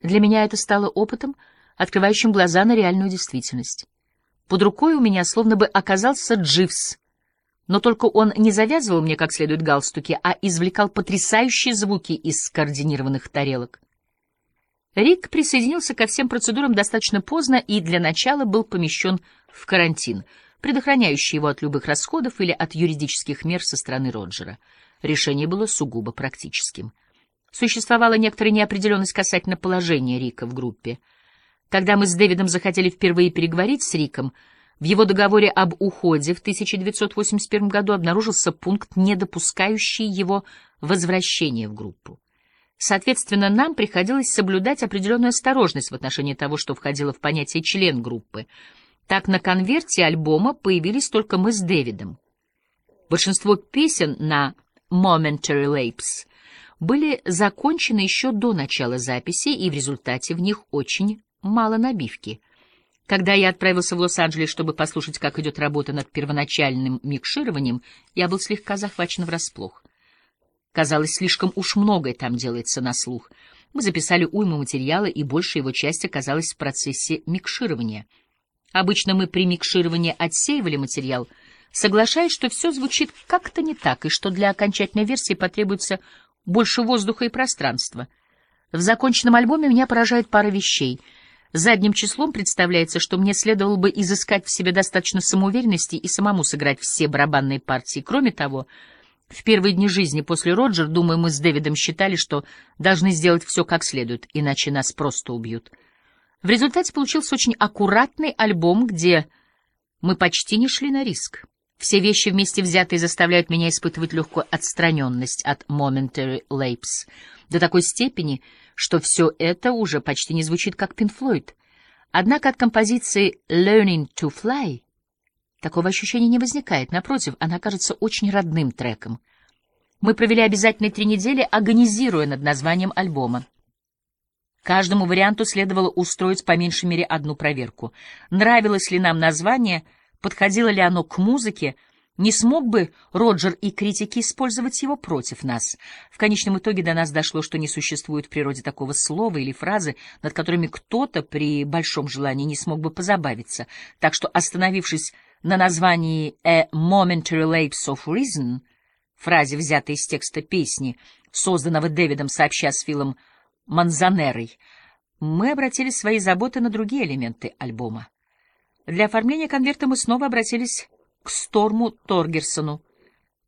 Для меня это стало опытом, открывающим глаза на реальную действительность. Под рукой у меня словно бы оказался Дживс, но только он не завязывал мне как следует галстуки, а извлекал потрясающие звуки из скоординированных тарелок. Рик присоединился ко всем процедурам достаточно поздно и для начала был помещен в карантин, предохраняющий его от любых расходов или от юридических мер со стороны Роджера. Решение было сугубо практическим. Существовала некоторая неопределенность касательно положения Рика в группе. Когда мы с Дэвидом захотели впервые переговорить с Риком, в его договоре об уходе в 1981 году обнаружился пункт, не допускающий его возвращения в группу. Соответственно, нам приходилось соблюдать определенную осторожность в отношении того, что входило в понятие член группы. Так на конверте альбома появились только мы с Дэвидом. Большинство песен на Momentary Lapse были закончены еще до начала записи, и в результате в них очень мало набивки. Когда я отправился в Лос-Анджелес, чтобы послушать, как идет работа над первоначальным микшированием, я был слегка захвачен врасплох. Казалось, слишком уж многое там делается на слух. Мы записали уйму материала, и большая его часть оказалась в процессе микширования. Обычно мы при микшировании отсеивали материал, соглашаясь, что все звучит как-то не так, и что для окончательной версии потребуется больше воздуха и пространства. В законченном альбоме меня поражает пара вещей. Задним числом представляется, что мне следовало бы изыскать в себе достаточно самоуверенности и самому сыграть все барабанные партии. Кроме того, в первые дни жизни после Роджер, думаю, мы с Дэвидом считали, что должны сделать все как следует, иначе нас просто убьют. В результате получился очень аккуратный альбом, где мы почти не шли на риск. Все вещи вместе взятые заставляют меня испытывать легкую отстраненность от Momentary Lapse до такой степени, что все это уже почти не звучит как Floyd. Однако от композиции «Learning to Fly» Такого ощущения не возникает, напротив, она кажется очень родным треком. Мы провели обязательные три недели, агонизируя над названием альбома. Каждому варианту следовало устроить по меньшей мере одну проверку. Нравилось ли нам название, подходило ли оно к музыке, не смог бы Роджер и критики использовать его против нас? В конечном итоге до нас дошло, что не существует в природе такого слова или фразы, над которыми кто-то при большом желании не смог бы позабавиться. Так что, остановившись на названии «A Momentary Lapse of Reason», фразе, взятой из текста песни, созданного Дэвидом сообща с Филом Манзанерой, мы обратили свои заботы на другие элементы альбома. Для оформления конверта мы снова обратились к Сторму Торгерсону.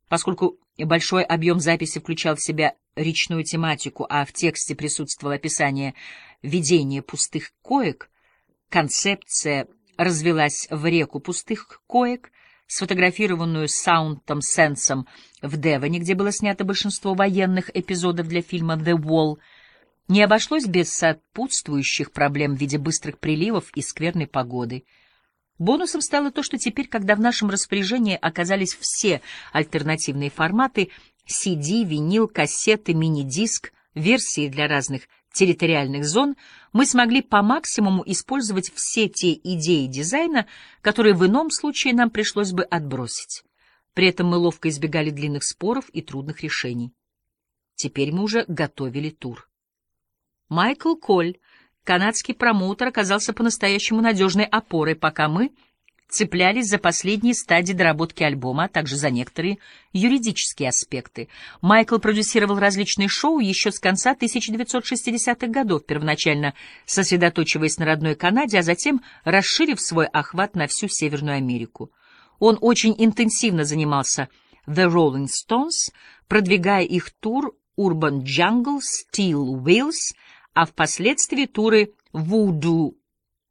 Поскольку большой объем записи включал в себя речную тематику, а в тексте присутствовало описание видения пустых коек, концепция развелась в реку пустых коек, сфотографированную Саунтом Сенсом в Девоне, где было снято большинство военных эпизодов для фильма «The Wall», не обошлось без сопутствующих проблем в виде быстрых приливов и скверной погоды. Бонусом стало то, что теперь, когда в нашем распоряжении оказались все альтернативные форматы — CD, винил, кассеты, мини-диск, версии для разных территориальных зон, мы смогли по максимуму использовать все те идеи дизайна, которые в ином случае нам пришлось бы отбросить. При этом мы ловко избегали длинных споров и трудных решений. Теперь мы уже готовили тур. Майкл Коль, канадский промоутер, оказался по-настоящему надежной опорой, пока мы цеплялись за последние стадии доработки альбома, а также за некоторые юридические аспекты. Майкл продюсировал различные шоу еще с конца 1960-х годов, первоначально сосредоточиваясь на родной Канаде, а затем расширив свой охват на всю Северную Америку. Он очень интенсивно занимался The Rolling Stones, продвигая их тур Urban Jungle, Steel Wheels, а впоследствии туры Voodoo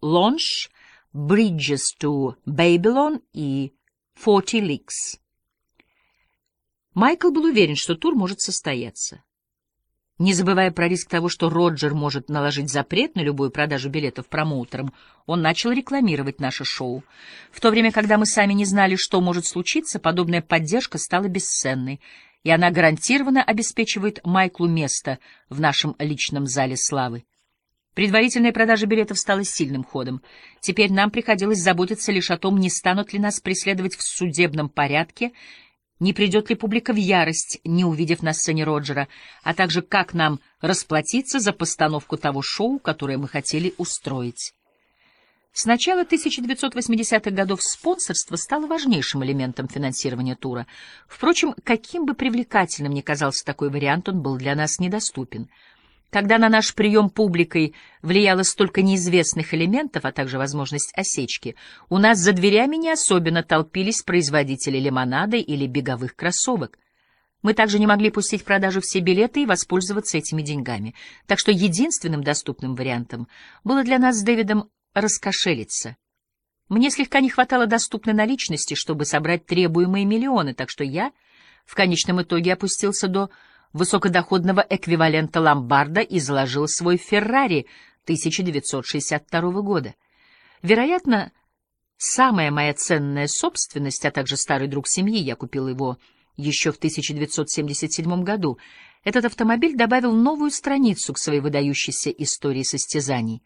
Launch, Bridges to Babylon и Forty Leagues. Майкл был уверен, что тур может состояться. Не забывая про риск того, что Роджер может наложить запрет на любую продажу билетов промоутерам, он начал рекламировать наше шоу. В то время, когда мы сами не знали, что может случиться, подобная поддержка стала бесценной, и она гарантированно обеспечивает Майклу место в нашем личном зале славы. Предварительная продажа билетов стала сильным ходом. Теперь нам приходилось заботиться лишь о том, не станут ли нас преследовать в судебном порядке не придет ли публика в ярость, не увидев на сцене Роджера, а также как нам расплатиться за постановку того шоу, которое мы хотели устроить. С начала 1980-х годов спонсорство стало важнейшим элементом финансирования тура. Впрочем, каким бы привлекательным ни казался такой вариант, он был для нас недоступен. Когда на наш прием публикой влияло столько неизвестных элементов, а также возможность осечки, у нас за дверями не особенно толпились производители лимонада или беговых кроссовок. Мы также не могли пустить в продажу все билеты и воспользоваться этими деньгами. Так что единственным доступным вариантом было для нас с Дэвидом раскошелиться. Мне слегка не хватало доступной наличности, чтобы собрать требуемые миллионы, так что я в конечном итоге опустился до высокодоходного эквивалента ломбарда и заложил свой «Феррари» 1962 года. Вероятно, самая моя ценная собственность, а также старый друг семьи, я купил его еще в 1977 году, этот автомобиль добавил новую страницу к своей выдающейся истории состязаний.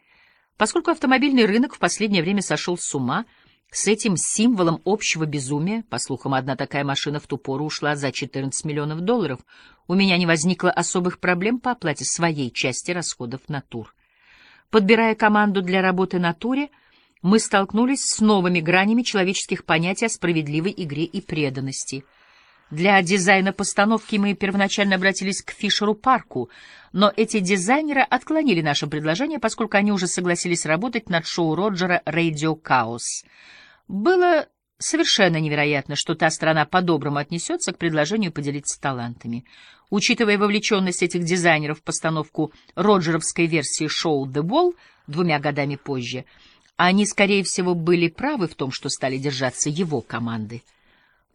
Поскольку автомобильный рынок в последнее время сошел с ума, с этим символом общего безумия, по слухам, одна такая машина в ту пору ушла за 14 миллионов долларов, у меня не возникло особых проблем по оплате своей части расходов на тур. Подбирая команду для работы на туре, мы столкнулись с новыми гранями человеческих понятий о справедливой игре и преданности — для дизайна постановки мы первоначально обратились к Фишеру Парку, но эти дизайнеры отклонили наше предложение, поскольку они уже согласились работать над шоу Роджера «Radio Chaos». Было совершенно невероятно, что та страна по-доброму отнесется к предложению поделиться талантами. Учитывая вовлеченность этих дизайнеров в постановку роджеровской версии шоу «The Wall» двумя годами позже, они, скорее всего, были правы в том, что стали держаться его команды.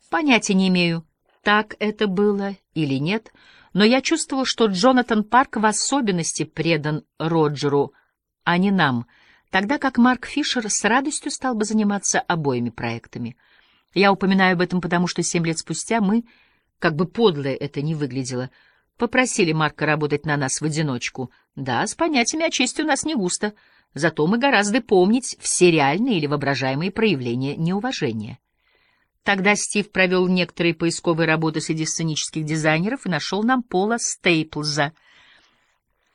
Понятия не имею, так это было или нет, но я чувствовал, что Джонатан Парк в особенности предан Роджеру, а не нам, тогда как Марк Фишер с радостью стал бы заниматься обоими проектами. Я упоминаю об этом потому, что семь лет спустя мы, как бы подло это ни выглядело, попросили Марка работать на нас в одиночку. Да, с понятиями о чести у нас не густо, зато мы гораздо помнить все реальные или воображаемые проявления неуважения. Тогда Стив провел некоторые поисковые работы среди сценических дизайнеров и нашел нам Пола Стейплза.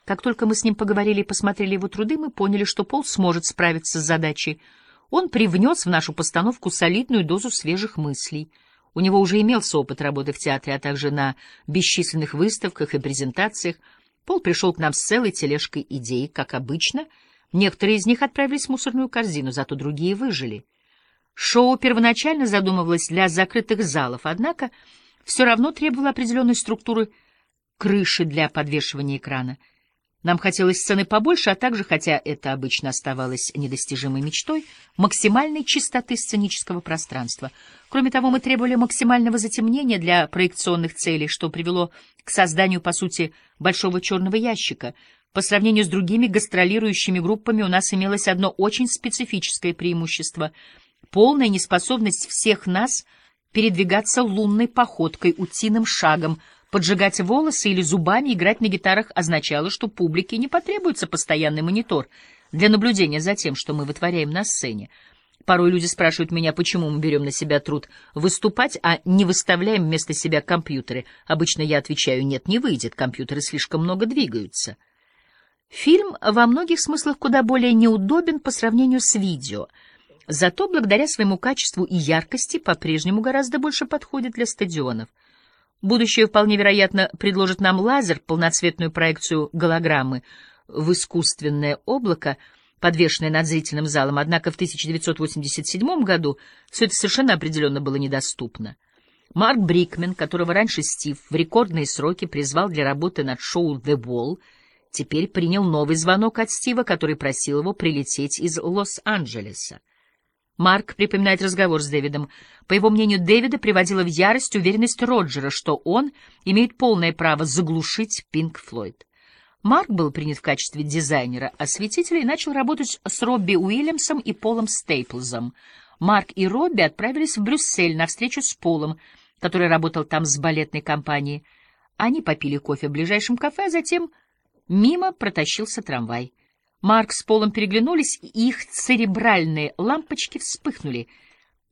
Как только мы с ним поговорили и посмотрели его труды, мы поняли, что Пол сможет справиться с задачей. Он привнес в нашу постановку солидную дозу свежих мыслей. У него уже имелся опыт работы в театре, а также на бесчисленных выставках и презентациях. Пол пришел к нам с целой тележкой идей, как обычно. Некоторые из них отправились в мусорную корзину, зато другие выжили. Шоу первоначально задумывалось для закрытых залов, однако все равно требовало определенной структуры крыши для подвешивания экрана. Нам хотелось сцены побольше, а также, хотя это обычно оставалось недостижимой мечтой, максимальной чистоты сценического пространства. Кроме того, мы требовали максимального затемнения для проекционных целей, что привело к созданию, по сути, большого черного ящика. По сравнению с другими гастролирующими группами у нас имелось одно очень специфическое преимущество — полная неспособность всех нас передвигаться лунной походкой, утиным шагом, поджигать волосы или зубами играть на гитарах означало, что публике не потребуется постоянный монитор для наблюдения за тем, что мы вытворяем на сцене. Порой люди спрашивают меня, почему мы берем на себя труд выступать, а не выставляем вместо себя компьютеры. Обычно я отвечаю, нет, не выйдет, компьютеры слишком много двигаются. Фильм во многих смыслах куда более неудобен по сравнению с видео — Зато благодаря своему качеству и яркости по-прежнему гораздо больше подходит для стадионов. Будущее вполне вероятно предложит нам лазер, полноцветную проекцию голограммы в искусственное облако, подвешенное над зрительным залом, однако в 1987 году все это совершенно определенно было недоступно. Марк Брикмен, которого раньше Стив в рекордные сроки призвал для работы над шоу «The Wall», теперь принял новый звонок от Стива, который просил его прилететь из Лос-Анджелеса. Марк припоминает разговор с Дэвидом. По его мнению, Дэвида приводила в ярость уверенность Роджера, что он имеет полное право заглушить Пинк Флойд. Марк был принят в качестве дизайнера-осветителя и начал работать с Робби Уильямсом и Полом Стейплзом. Марк и Робби отправились в Брюссель на встречу с Полом, который работал там с балетной компанией. Они попили кофе в ближайшем кафе, а затем мимо протащился трамвай. Марк с Полом переглянулись, и их церебральные лампочки вспыхнули.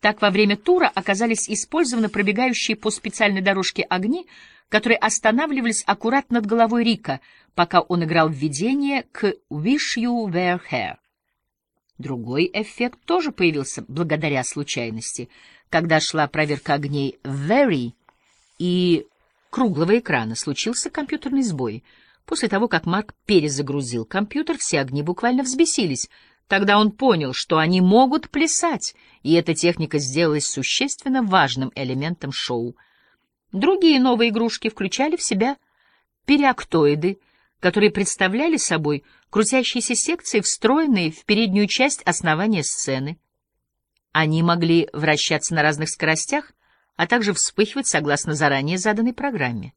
Так во время тура оказались использованы пробегающие по специальной дорожке огни, которые останавливались аккурат над головой Рика, пока он играл введение к «Wish You Were Here». Другой эффект тоже появился благодаря случайности, когда шла проверка огней «Very» и круглого экрана, случился компьютерный сбой. После того, как Марк перезагрузил компьютер, все огни буквально взбесились — Тогда он понял, что они могут плясать, и эта техника сделалась существенно важным элементом шоу. Другие новые игрушки включали в себя периоктоиды, которые представляли собой крутящиеся секции, встроенные в переднюю часть основания сцены. Они могли вращаться на разных скоростях, а также вспыхивать согласно заранее заданной программе.